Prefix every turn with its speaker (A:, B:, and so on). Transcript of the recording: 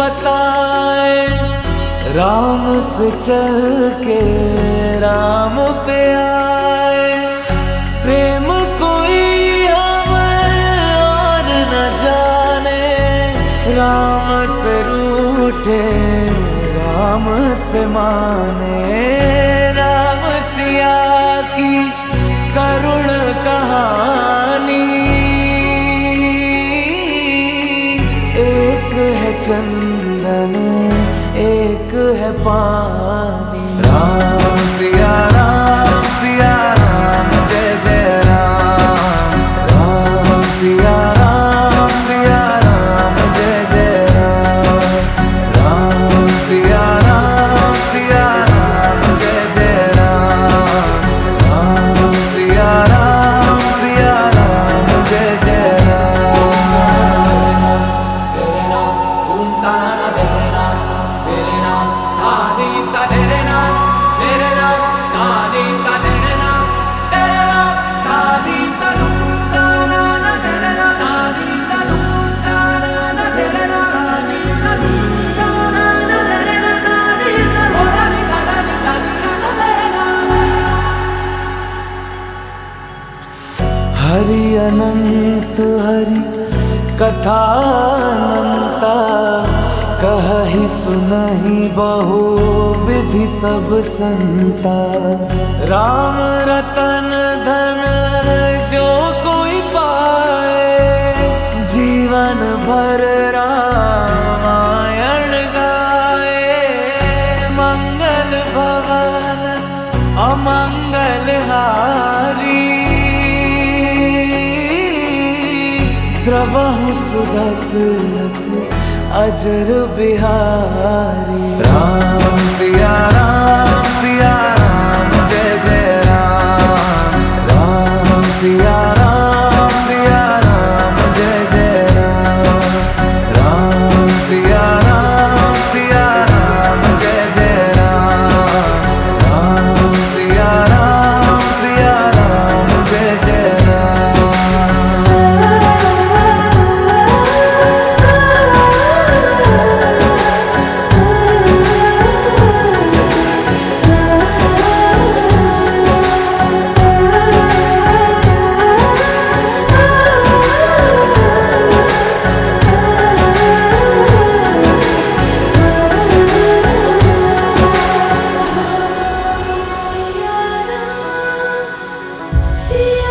A: बताए राम से चल के राम पे आए। प्रेम कोई और न जाने, राम से रूठे, राम से माने। राम सिया की करुण कहानी एक है चंदन एक है पानी। राम सिया हरि अनंत हरि कथा कही सुनहि बहु विधि सब संता। राम रतन धन जो कोई पाए, जीवन भर रामायण गाए। मंगल भवन अमंगल हारी। द्रवहु सुदशरथ अजर बिहारी। राम सिया राम सिया राम जय जय राम। राम सिया राम। Se eu